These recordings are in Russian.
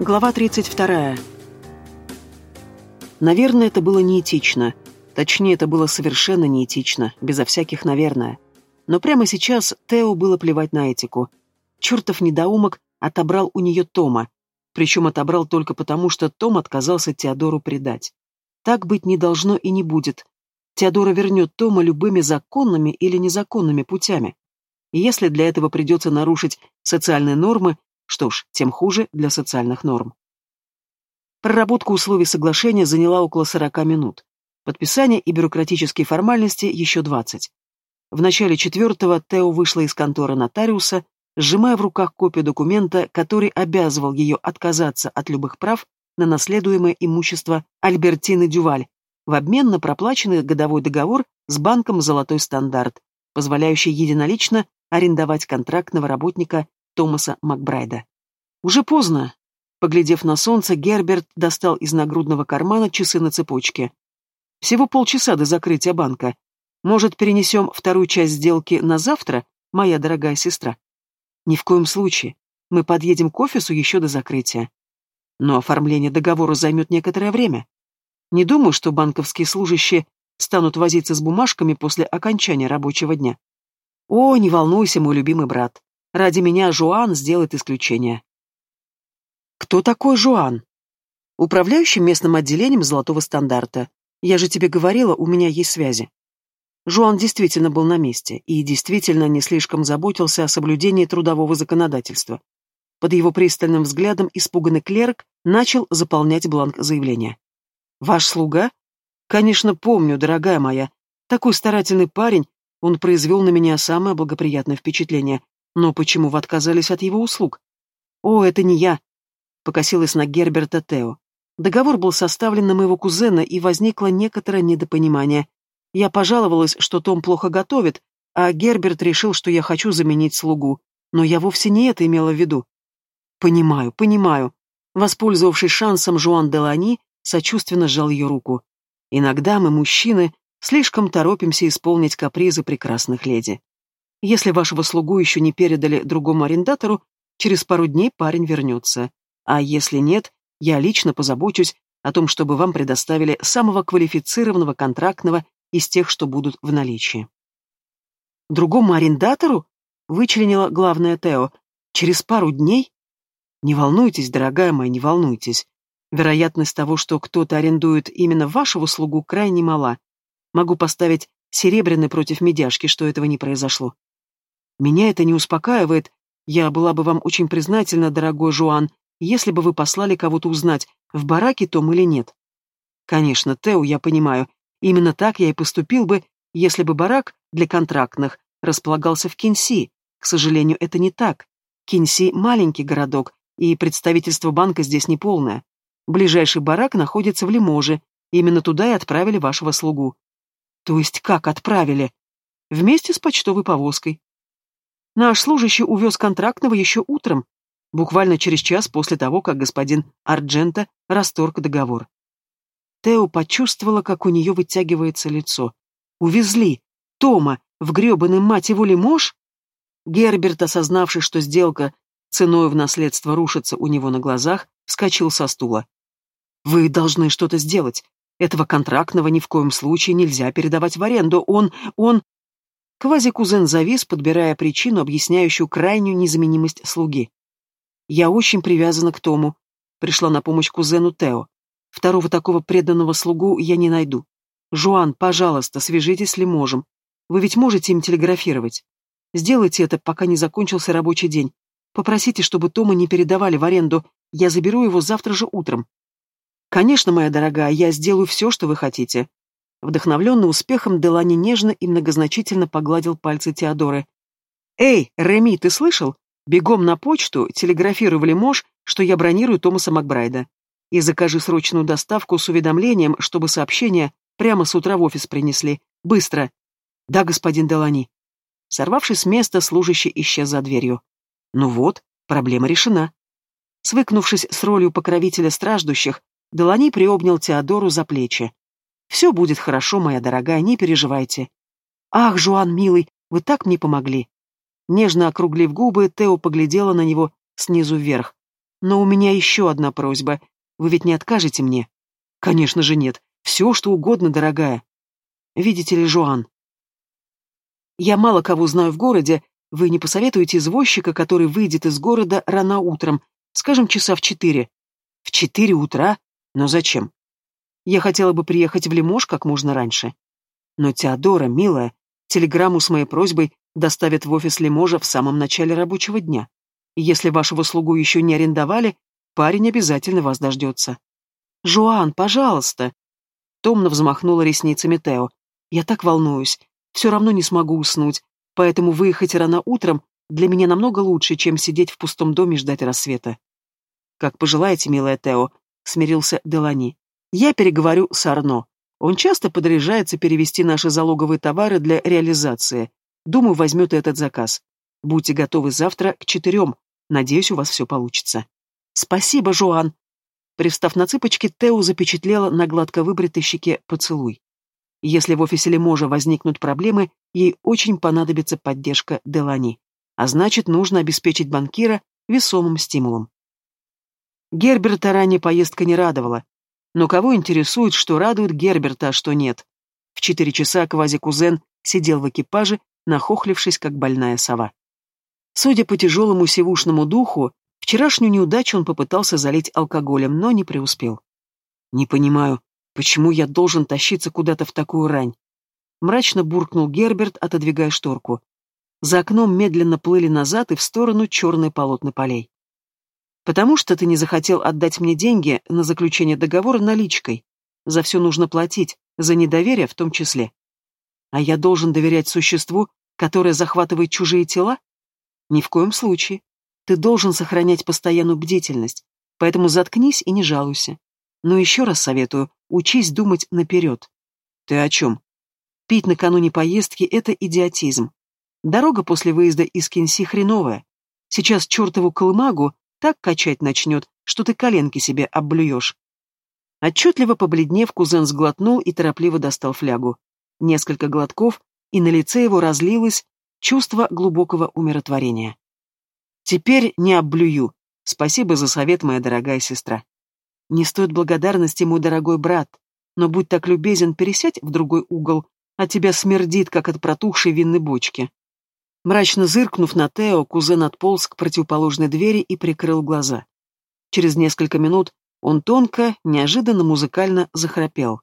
Глава 32. Наверное, это было неэтично. Точнее, это было совершенно неэтично, безо всяких «наверное». Но прямо сейчас Тео было плевать на этику. Чертов недоумок отобрал у нее Тома. Причем отобрал только потому, что Том отказался Теодору предать. Так быть не должно и не будет. Теодора вернет Тома любыми законными или незаконными путями. И если для этого придется нарушить социальные нормы, что ж, тем хуже для социальных норм. Проработка условий соглашения заняла около 40 минут. Подписание и бюрократические формальности еще 20. В начале четвертого Тео вышла из конторы нотариуса, сжимая в руках копию документа, который обязывал ее отказаться от любых прав на наследуемое имущество Альбертины Дюваль в обмен на проплаченный годовой договор с банком «Золотой стандарт», позволяющий единолично арендовать контрактного работника Томаса Макбрайда. Уже поздно. Поглядев на солнце, Герберт достал из нагрудного кармана часы на цепочке. Всего полчаса до закрытия банка. Может, перенесем вторую часть сделки на завтра, моя дорогая сестра? Ни в коем случае. Мы подъедем к офису еще до закрытия. Но оформление договора займет некоторое время. Не думаю, что банковские служащие станут возиться с бумажками после окончания рабочего дня. О, не волнуйся, мой любимый брат. Ради меня Жуан сделает исключение. Кто такой Жуан? Управляющий местным отделением золотого стандарта. Я же тебе говорила, у меня есть связи. Жуан действительно был на месте и действительно не слишком заботился о соблюдении трудового законодательства. Под его пристальным взглядом испуганный клерк начал заполнять бланк заявления. «Ваш слуга?» «Конечно, помню, дорогая моя. Такой старательный парень, он произвел на меня самое благоприятное впечатление. Но почему вы отказались от его услуг? О, это не я. Покосилась на Герберта Тео. Договор был составлен на моего кузена, и возникло некоторое недопонимание. Я пожаловалась, что Том плохо готовит, а Герберт решил, что я хочу заменить слугу. Но я вовсе не это имела в виду. Понимаю, понимаю. Воспользовавшись шансом, Жуан Делани сочувственно сжал ее руку. Иногда мы, мужчины, слишком торопимся исполнить капризы прекрасных леди. Если вашего слугу еще не передали другому арендатору, через пару дней парень вернется. А если нет, я лично позабочусь о том, чтобы вам предоставили самого квалифицированного контрактного из тех, что будут в наличии. Другому арендатору? Вычленила главное Тео. Через пару дней? Не волнуйтесь, дорогая моя, не волнуйтесь. Вероятность того, что кто-то арендует именно вашего слугу, крайне мала. Могу поставить серебряный против медяшки, что этого не произошло. Меня это не успокаивает. Я была бы вам очень признательна, дорогой Жуан, если бы вы послали кого-то узнать, в бараке том или нет. Конечно, Тео, я понимаю. Именно так я и поступил бы, если бы барак для контрактных располагался в Кинси. К сожалению, это не так. Кинси — маленький городок, и представительство банка здесь неполное. Ближайший барак находится в Лиможе. Именно туда и отправили вашего слугу. То есть как отправили? Вместе с почтовой повозкой. Наш служащий увез контрактного еще утром, буквально через час после того, как господин Арджента расторг договор. Тео почувствовала, как у нее вытягивается лицо. «Увезли! Тома! В гребаный мать его лимож?» Герберт, осознавший, что сделка ценой в наследство рушится у него на глазах, вскочил со стула. «Вы должны что-то сделать. Этого контрактного ни в коем случае нельзя передавать в аренду. Он... он...» Квази-кузен завис, подбирая причину, объясняющую крайнюю незаменимость слуги. «Я очень привязана к Тому», — пришла на помощь кузену Тео. «Второго такого преданного слугу я не найду. Жуан, пожалуйста, свяжитесь, ли можем. Вы ведь можете им телеграфировать. Сделайте это, пока не закончился рабочий день. Попросите, чтобы Тома не передавали в аренду. Я заберу его завтра же утром». «Конечно, моя дорогая, я сделаю все, что вы хотите», Вдохновленный успехом, Делани нежно и многозначительно погладил пальцы Теодоры. «Эй, Реми, ты слышал? Бегом на почту, телеграфируй в Лимож, что я бронирую Томаса Макбрайда. И закажи срочную доставку с уведомлением, чтобы сообщение прямо с утра в офис принесли. Быстро!» «Да, господин Делани». Сорвавшись с места, служащий исчез за дверью. «Ну вот, проблема решена». Свыкнувшись с ролью покровителя страждущих, Делани приобнял Теодору за плечи. Все будет хорошо, моя дорогая, не переживайте. Ах, Жуан, милый, вы так мне помогли. Нежно округлив губы, Тео поглядела на него снизу вверх. Но у меня еще одна просьба. Вы ведь не откажете мне? Конечно же нет. Все, что угодно, дорогая. Видите ли, Жуан? Я мало кого знаю в городе. Вы не посоветуете извозчика, который выйдет из города рано утром, скажем, часа в четыре? В четыре утра? Но зачем? Я хотела бы приехать в Лимож как можно раньше. Но Теодора, милая, телеграмму с моей просьбой доставят в офис Лиможа в самом начале рабочего дня. Если вашего слугу еще не арендовали, парень обязательно вас дождется. «Жуан, пожалуйста!» Томно взмахнула ресницами Тео. «Я так волнуюсь. Все равно не смогу уснуть. Поэтому выехать рано утром для меня намного лучше, чем сидеть в пустом доме и ждать рассвета». «Как пожелаете, милая Тео», — смирился Делани. «Я переговорю с Арно. Он часто подряжается перевести наши залоговые товары для реализации. Думаю, возьмет этот заказ. Будьте готовы завтра к четырем. Надеюсь, у вас все получится. Спасибо, Жуан. Привстав на цыпочки, Тео запечатлела на гладко выбритой щеке поцелуй. Если в офисе Леможа возникнут проблемы, ей очень понадобится поддержка Делани. А значит, нужно обеспечить банкира весомым стимулом. Герберта ранее поездка не радовала. Но кого интересует, что радует Герберта, а что нет? В четыре часа квази-кузен сидел в экипаже, нахохлившись, как больная сова. Судя по тяжелому сивушному духу, вчерашнюю неудачу он попытался залить алкоголем, но не преуспел. «Не понимаю, почему я должен тащиться куда-то в такую рань?» Мрачно буркнул Герберт, отодвигая шторку. За окном медленно плыли назад и в сторону черные полотна полей. Потому что ты не захотел отдать мне деньги на заключение договора наличкой. За все нужно платить, за недоверие в том числе. А я должен доверять существу, которое захватывает чужие тела? Ни в коем случае. Ты должен сохранять постоянную бдительность, поэтому заткнись и не жалуйся. Но еще раз советую, учись думать наперед. Ты о чем? Пить накануне поездки — это идиотизм. Дорога после выезда из Кинси хреновая. Сейчас чертову колымагу так качать начнет, что ты коленки себе обблюешь. Отчетливо побледнев, кузен сглотнул и торопливо достал флягу. Несколько глотков, и на лице его разлилось чувство глубокого умиротворения. «Теперь не обблюю. Спасибо за совет, моя дорогая сестра. Не стоит благодарности, мой дорогой брат, но будь так любезен, пересядь в другой угол, а тебя смердит, как от протухшей винной бочки». Мрачно зыркнув на Тео, кузен отполз к противоположной двери и прикрыл глаза. Через несколько минут он тонко, неожиданно музыкально захрапел.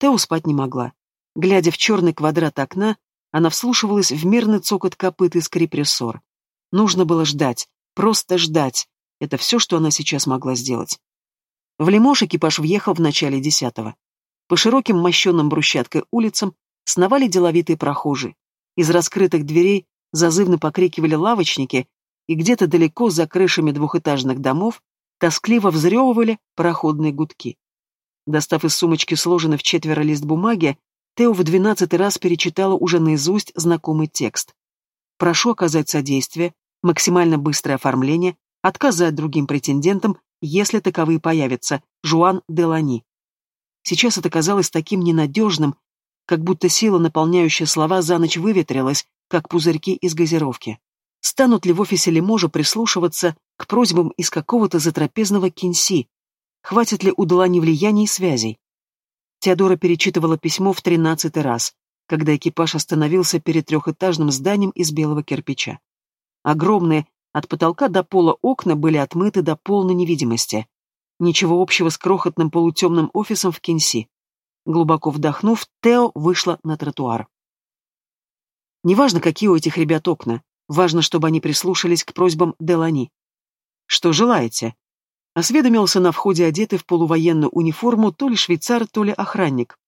Тео спать не могла. Глядя в черный квадрат окна, она вслушивалась в мирный цокот копыт и скрип рессор. Нужно было ждать, просто ждать. Это все, что она сейчас могла сделать. В Лимош экипаж въехал в начале десятого. По широким мощенным брусчаткой улицам сновали деловитые прохожие. Из раскрытых дверей зазывно покрикивали лавочники, и где-то далеко за крышами двухэтажных домов тоскливо взрёвывали пароходные гудки. Достав из сумочки сложенный в четверо лист бумаги, Тео в двенадцатый раз перечитала уже наизусть знакомый текст. «Прошу оказать содействие, максимально быстрое оформление, отказать другим претендентам, если таковые появятся. Жуан Делани». Сейчас это казалось таким ненадежным, как будто сила, наполняющая слова, за ночь выветрилась, как пузырьки из газировки. Станут ли в офисе Лиможа прислушиваться к просьбам из какого-то затрапезного кинси? Хватит ли у Делани влияний и связей? Теодора перечитывала письмо в тринадцатый раз, когда экипаж остановился перед трехэтажным зданием из белого кирпича. Огромные, от потолка до пола окна были отмыты до полной невидимости. Ничего общего с крохотным полутемным офисом в Кинси. Глубоко вдохнув, Тео вышла на тротуар. Неважно, какие у этих ребят окна, важно, чтобы они прислушались к просьбам Делани. «Что желаете?» Осведомился на входе одетый в полувоенную униформу то ли швейцар, то ли охранник.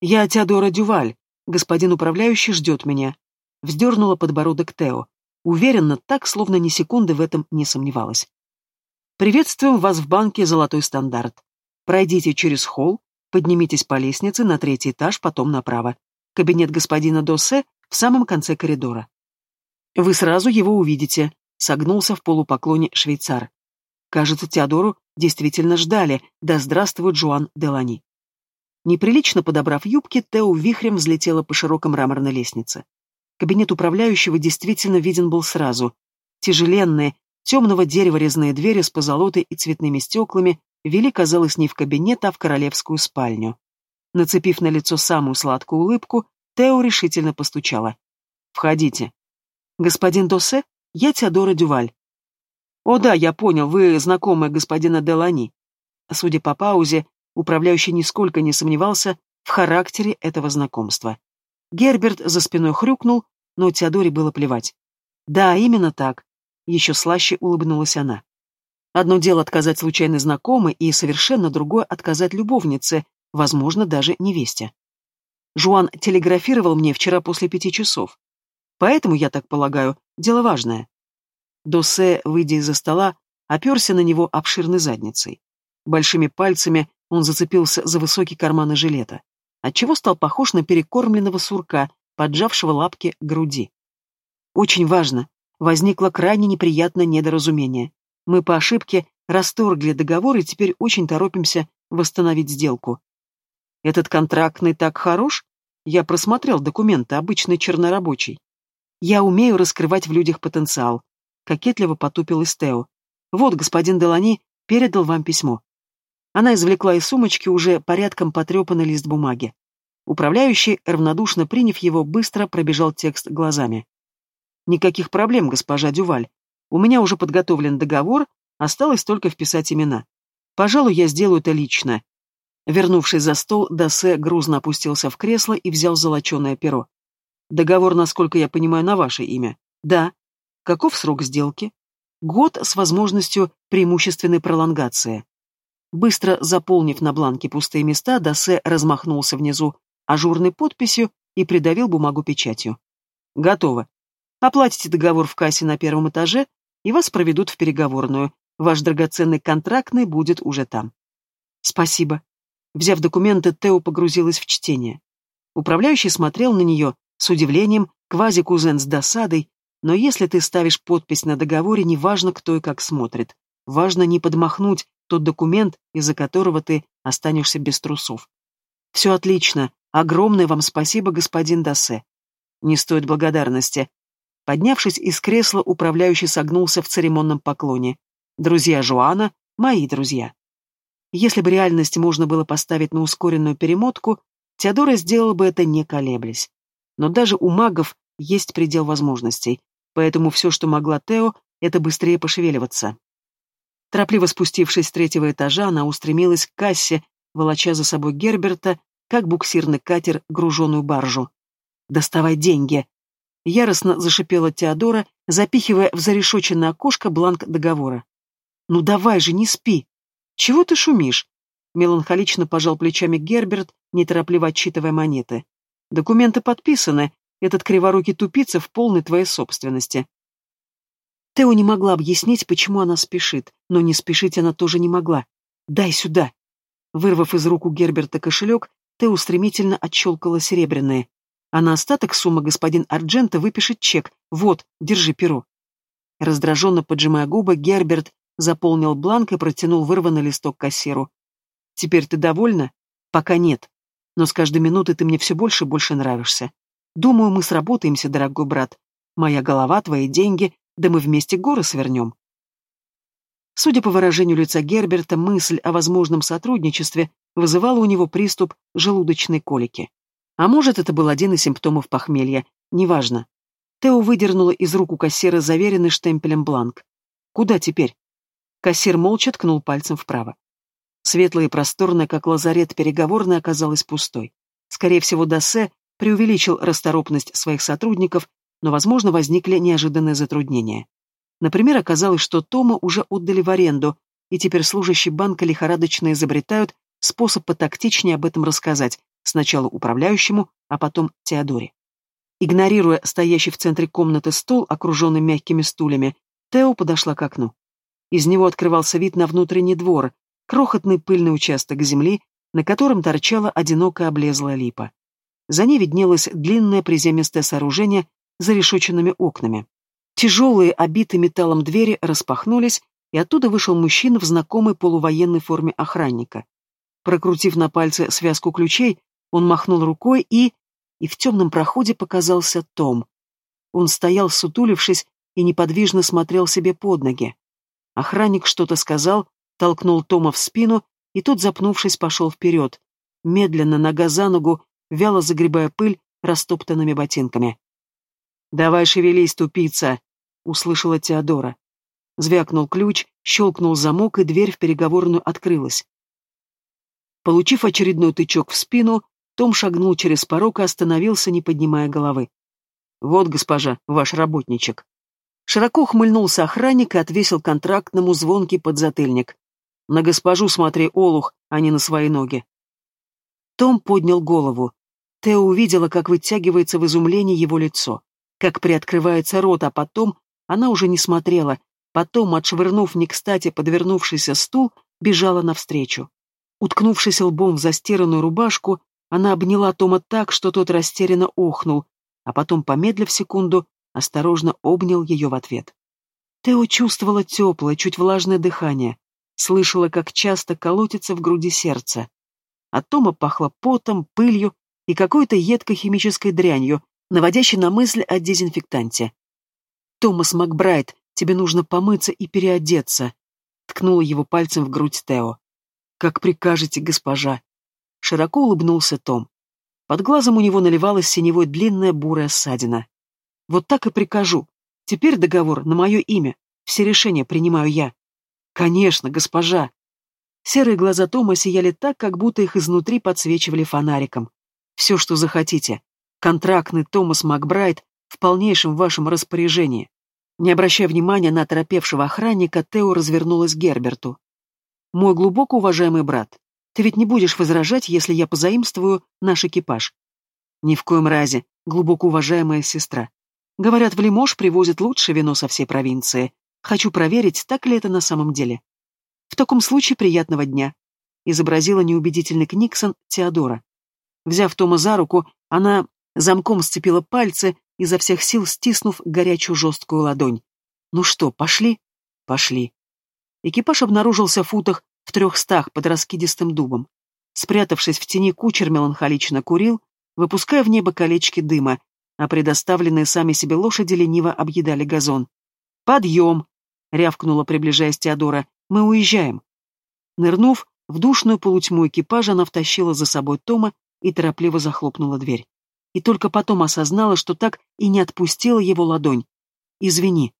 «Я Теодора Дюваль. Господин управляющий ждет меня». Вздернула подбородок Тео. Уверенно, так, словно ни секунды в этом не сомневалась. «Приветствуем вас в банке «Золотой стандарт». Пройдите через холл, поднимитесь по лестнице на третий этаж, потом направо. Кабинет господина Досе в самом конце коридора. Вы сразу его увидите, согнулся в полупоклоне швейцар. Кажется, Теодору действительно ждали, да здравствует Жуан Делани. Неприлично подобрав юбки, Тео вихрем взлетела по широкой мраморной лестнице. Кабинет управляющего действительно виден был сразу. Тяжеленные, темного дерева резные двери с позолотой и цветными стеклами вели, казалось, не в кабинет, а в королевскую спальню. Нацепив на лицо самую сладкую улыбку, Тео решительно постучала. «Входите». «Господин Досе, я Теодора Дюваль». «О да, я понял, вы знакомая господина Делани». Судя по паузе, управляющий нисколько не сомневался в характере этого знакомства. Герберт за спиной хрюкнул, но Теодоре было плевать. «Да, именно так», — еще слаще улыбнулась она. Одно дело отказать случайной знакомой, и совершенно другое — отказать любовнице, возможно, даже невесте. Жуан телеграфировал мне вчера после пяти часов. Поэтому, я так полагаю, дело важное. Досе, выйдя из-за стола, оперся на него обширной задницей. Большими пальцами он зацепился за высокий карман жилета, отчего стал похож на перекормленного сурка, поджавшего лапки груди. Очень важно. Возникло крайне неприятное недоразумение. Мы по ошибке расторгли договор и теперь очень торопимся восстановить сделку. Этот контрактный так хорош? Я просмотрел документы, обычный чернорабочий. Я умею раскрывать в людях потенциал. Кокетливо потупилась Тео. Вот господин Делани передал вам письмо. Она извлекла из сумочки уже порядком потрепанный лист бумаги. Управляющий, равнодушно приняв его, быстро пробежал текст глазами. «Никаких проблем, госпожа Дюваль. У меня уже подготовлен договор, осталось только вписать имена. Пожалуй, я сделаю это лично. Вернувшись за стол, Дасе грузно опустился в кресло и взял золоченое перо. «Договор, насколько я понимаю, на ваше имя?» «Да». «Каков срок сделки?» «Год с возможностью преимущественной пролонгации». Быстро заполнив на бланке пустые места, Дасе размахнулся внизу ажурной подписью и придавил бумагу печатью. «Готово. Оплатите договор в кассе на первом этаже, и вас проведут в переговорную. Ваш драгоценный контрактный будет уже там». «Спасибо», Взяв документы, Тео погрузилась в чтение. Управляющий смотрел на нее с удивлением, квази-кузен с досадой, но если ты ставишь подпись на договоре, неважно, кто и как смотрит. Важно не подмахнуть тот документ, из-за которого ты останешься без трусов. Все отлично. Огромное вам спасибо, господин Дассе. Не стоит благодарности. Поднявшись из кресла, управляющий согнулся в церемонном поклоне. Друзья Жуана — мои друзья. Если бы реальность можно было поставить на ускоренную перемотку, Теодора сделала бы это не колеблясь. Но даже у магов есть предел возможностей, поэтому все, что могла Тео, это быстрее пошевеливаться. Торопливо спустившись с третьего этажа, она устремилась к кассе, волоча за собой Герберта, как буксирный катер, груженную баржу. «Доставай деньги!» Яростно зашипела Теодора, запихивая в зарешоченное окошко бланк договора. «Ну давай же, не спи!» «Чего ты шумишь?» Меланхолично пожал плечами Герберт, неторопливо отчитывая монеты. «Документы подписаны. Этот криворукий тупица в полной твоей собственности». Тео не могла объяснить, почему она спешит, но не спешить она тоже не могла. «Дай сюда!» Вырвав из рук у Герберта кошелек, Тео стремительно отщелкала серебряные. А на остаток суммы господин Арджента выпишет чек. Вот, держи перо. Раздраженно поджимая губы, Герберт Заполнил бланк и протянул вырванный листок кассиру. «Теперь ты довольна?» «Пока нет. Но с каждой минутой ты мне все больше и больше нравишься. Думаю, мы сработаемся, дорогой брат. Моя голова, твои деньги, да мы вместе горы свернем». Судя по выражению лица Герберта, мысль о возможном сотрудничестве вызывала у него приступ желудочной колики. А может, это был один из симптомов похмелья, неважно. Тео выдернула из рук у кассира заверенный штемпелем бланк. «Куда теперь?» Кассир молча ткнул пальцем вправо. Светлая и просторная, как лазарет, переговорная оказалась пустой. Скорее всего, Дассе преувеличил расторопность своих сотрудников, но, возможно, возникли неожиданные затруднения. Например, оказалось, что Тома уже отдали в аренду, и теперь служащие банка лихорадочно изобретают способ потактичнее об этом рассказать, сначала управляющему, а потом Теодоре. Игнорируя стоящий в центре комнаты стол, окруженный мягкими стульями, Тео подошла к окну. Из него открывался вид на внутренний двор, крохотный пыльный участок земли, на котором торчала одинокая облезлая липа. За ней виднелось длинное приземистое сооружение за решетченными окнами. Тяжелые, обитые металлом двери распахнулись, и оттуда вышел мужчина в знакомой полувоенной форме охранника. Прокрутив на пальце связку ключей, он махнул рукой и... И в темном проходе показался Том. Он стоял, сутулившись, и неподвижно смотрел себе под ноги. Охранник что-то сказал, толкнул Тома в спину, и тот, запнувшись, пошел вперед, медленно, нога за ногу, вяло загребая пыль растоптанными ботинками. «Давай шевелись, тупица!» — услышала Теодора. Звякнул ключ, щелкнул замок, и дверь в переговорную открылась. Получив очередной тычок в спину, Том шагнул через порог и остановился, не поднимая головы. «Вот, госпожа, ваш работничек». Широко ухмыльнулся охранник и отвесил контрактному звонкий подзатыльник. «На госпожу смотри, олух, а не на свои ноги». Том поднял голову. Тео увидела, как вытягивается в изумлении его лицо, как приоткрывается рот, а потом она уже не смотрела, потом, отшвырнув не кстати подвернувшийся стул, бежала навстречу. Уткнувшись лбом в застиранную рубашку, она обняла Тома так, что тот растерянно охнул, а потом, помедлив секунду, осторожно обнял ее в ответ. Тео чувствовала теплое, чуть влажное дыхание, слышала, как часто колотится в груди сердце. От Тома пахло потом, пылью и какой-то едкой химической дрянью, наводящей на мысль о дезинфектанте. «Томас Макбрайт, тебе нужно помыться и переодеться», — ткнула его пальцем в грудь Тео. «Как прикажете, госпожа». Широко улыбнулся Том. Под глазом у него наливалась синевой длинная бурая ссадина. «Вот так и прикажу. Теперь договор на мое имя. Все решения принимаю я». «Конечно, госпожа», Серые глаза Тома сияли так, как будто их изнутри подсвечивали фонариком. Все, что захотите. Контрактный Томас Макбрайт в полнейшем вашем распоряжении. Не обращая внимания на оторопевшего охранника, Тео развернулась к Герберту. «Мой глубоко уважаемый брат, ты ведь не будешь возражать, если я позаимствую наш экипаж?» «Ни в коем разе, глубоко уважаемая сестра. Говорят, в Лимож привозят лучшее вино со всей провинции. Хочу проверить, так ли это на самом деле. В таком случае приятного дня», — изобразила неубедительный Книксон Теодора. Взяв Тома за руку, она замком сцепила пальцы, изо всех сил стиснув горячую жесткую ладонь. «Ну что, пошли?» «Пошли». Экипаж обнаружился в футах в трехстах под раскидистым дубом. Спрятавшись в тени, кучер меланхолично курил, выпуская в небо колечки дыма, а предоставленные сами себе лошади лениво объедали газон. «Подъем!» — рявкнула, приближаясь Теодора. Мы уезжаем. Нырнув в душную полутьму экипажа, она втащила за собой Тома и торопливо захлопнула дверь. И только потом осознала, что так и не отпустила его ладонь. «Извини».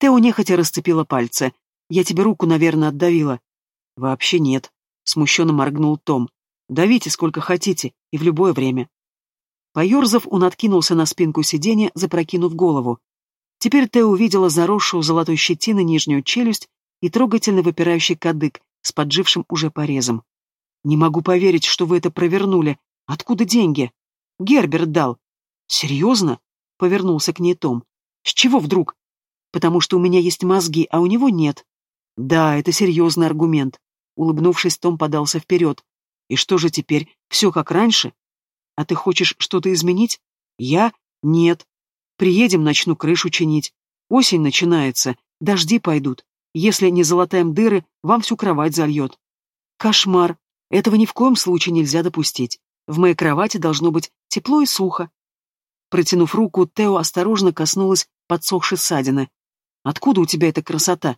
Тео нехотя расцепила пальцы. «Я тебе руку, наверное, отдавила». «Вообще нет», — смущенно моргнул Том. «Давите сколько хотите и в любое время». Поерзав, он откинулся на спинку сиденья, запрокинув голову. Теперь Тео увидела заросшую золотой щетиной нижнюю челюсть и трогательно выпирающий кадык с поджившим уже порезом. «Не могу поверить, что вы это провернули. Откуда деньги?» «Герберт дал». «Серьезно?» — повернулся к ней Том. «С чего вдруг?» «Потому что у меня есть мозги, а у него нет». «Да, это серьезный аргумент». Улыбнувшись, Том подался вперед. «И что же теперь? Все как раньше? А ты хочешь что-то изменить?» «Я? Нет. Приедем, начну крышу чинить. Осень начинается, дожди пойдут. Если не залатаем дыры, вам всю кровать зальет. Кошмар. Этого ни в коем случае нельзя допустить. В моей кровати должно быть тепло и сухо. Протянув руку, Тео осторожно коснулась подсохшей ссадины. «Откуда у тебя эта красота?»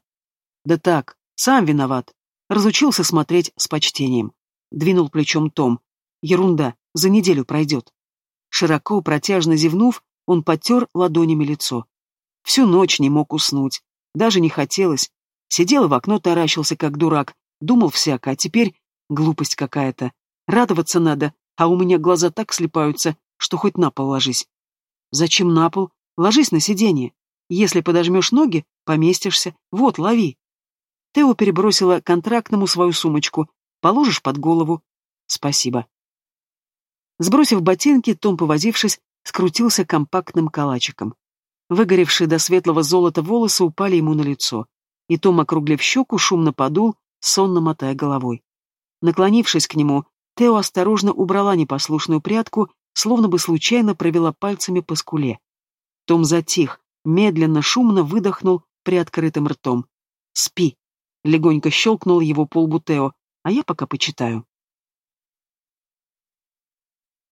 «Да так, сам виноват. Разучился смотреть с почтением». Двинул плечом Том. «Ерунда, за неделю пройдет». Широко, протяжно зевнув, он потер ладонями лицо. Всю ночь не мог уснуть. Даже не хотелось. Сидел в окно таращился, как дурак. Думал всяко, а теперь глупость какая-то. Радоваться надо, а у меня глаза так слепаются, что хоть на пол ложись. Зачем на пол? Ложись на сиденье. Если подожмешь ноги, поместишься. Вот, лови. Тео перебросила контрактному свою сумочку. Положишь под голову. Спасибо. Сбросив ботинки, Том, повозившись, скрутился компактным калачиком. Выгоревшие до светлого золота волосы упали ему на лицо и Том, округлив щеку, шумно подул, сонно мотая головой. Наклонившись к нему, Тео осторожно убрала непослушную прядку, словно бы случайно провела пальцами по скуле. Том затих, медленно, шумно выдохнул приоткрытым ртом. «Спи!» — легонько щелкнул его по лбу Тео, а я пока почитаю.